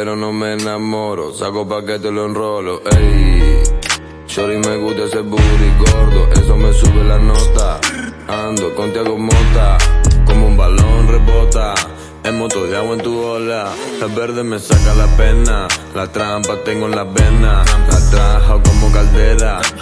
pero no me enamoro. Saco pa' que te lo enrolo, ey. Shorty me gusta ese booty gordo, eso me sube la nota. Ando con Tiago Mota, como un balón rebota. En moto de agua en tu ola, la verde me saca la pena. La trampa tengo en la vena, la caldera.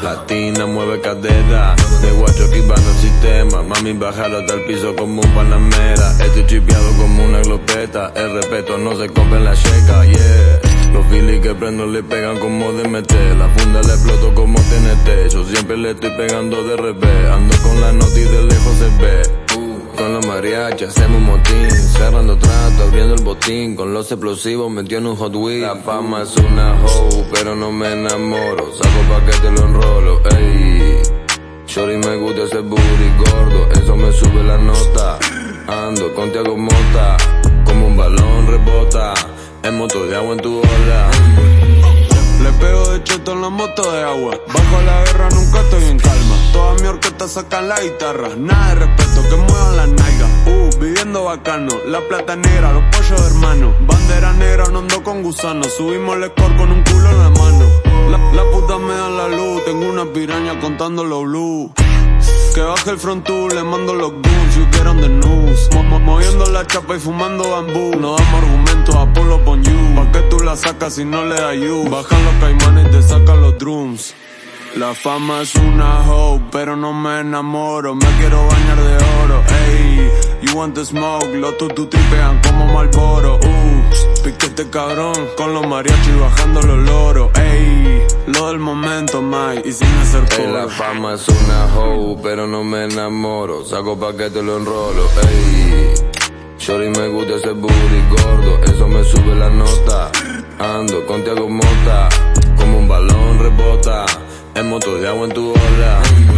Latina mueve cadera, de guacho esquivando el sistema. Mami, bájalo hasta el piso como un panamera. Estoy chipeado como una glopeta, el respeto no se compra en la checa, yeah. Los filis que prendo le pegan como DMT La funda le exploto como TNT Yo siempre le estoy pegando de revés. Ando con la noti de lejos se ve. Con los mariachis hacemos motín. Cerrando trato, abriendo el botín. Con los explosivos metió en un Hot Wheel. La fama es una hoe, pero no me enamoro. Saco pa' que Shorty me gusta ese booty gordo Eso me sube la nota Ando con Tiago Mota Como un balón rebota en moto de agua en tu ola. Le pego de cheto en la moto de agua. Bajo la guerra nunca estoy en calma. Toda mi orquesta sacan la guitarra. Nada de respeto, que muevan las nalgas. Uh, viviendo bacano. La plata negra, los pollos hermanos. Bandera negra, no ando con gusanos. Subimos el score con un culo en la mano. La, la puta me dan la luz. Una piraña contando los blues. Que baje el front le mando los goons, you get on the news. Mo moviendo la chapa y fumando bambú. No damos argumentos, Apolo pon you. Pa' que tú la sacas si no le da you. Bajan los caimanes y te sacan los drums. La fama es una hoe, pero no me enamoro. Me quiero bañar de oro, smoke, los tutu tripean como Malboro. Uh, piquete cabrón, con los mariachis bajando los loros, ey. Lo del momento, Mike, y sin hacer Ey, la fama es una hoe, pero no me enamoro. Saco pa' que te lo enrolo, ey. Shorty me gusta ese booty gordo, eso me sube la nota. Ando con Tiago Mota, como un balón rebota. En moto de agua en tu ola.